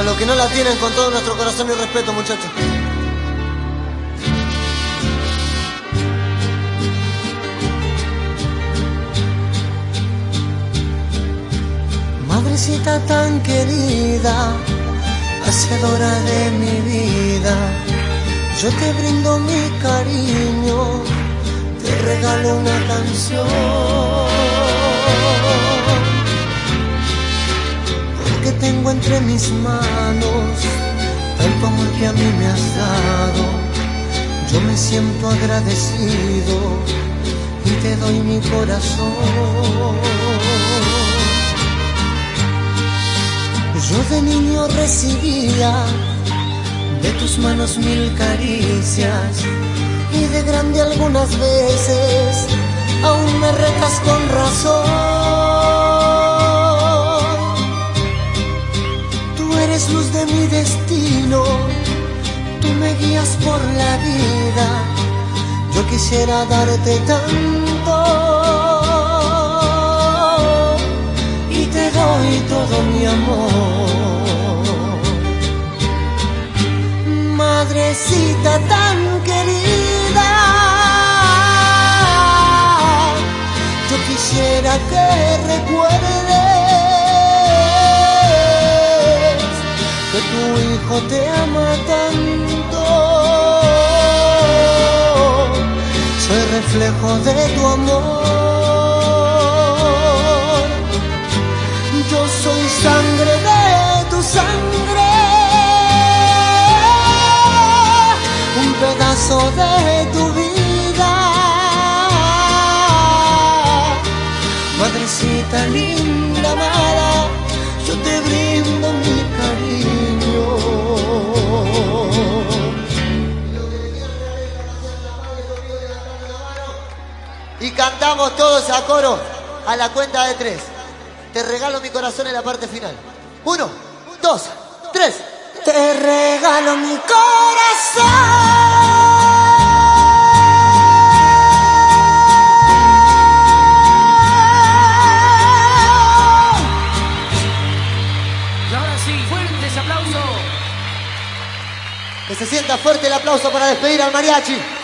para los que no la tienen, con todo nuestro corazón y respeto, muchachos. Madrecita tan querida, hacedora de mi vida, yo te brindo mi cariño, te regalo una canción. Entre mis manos tanto amor que a mí me has dado, yo me siento agradecido y te doy mi corazón. Yo de niño recibía de tus manos mil caricias y de grande algunas veces aún me retas luz de mi destino, tú me guías por la vida. Yo quisiera darte tanto y te doy todo mi amor. Madrecita tan querida, yo quisiera que recuerdes te ama tanto. Soy reflejo de tu amor. Yo soy sangre de tu sangre, un pedazo de tu vida. Madrecita linda, Y cantamos todos a coro a la cuenta de tres. Te regalo mi corazón en la parte final. Uno, dos, tres. Te regalo mi corazón. Y ahora sí, fuerte ese aplauso. Que se sienta fuerte el aplauso para despedir al mariachi.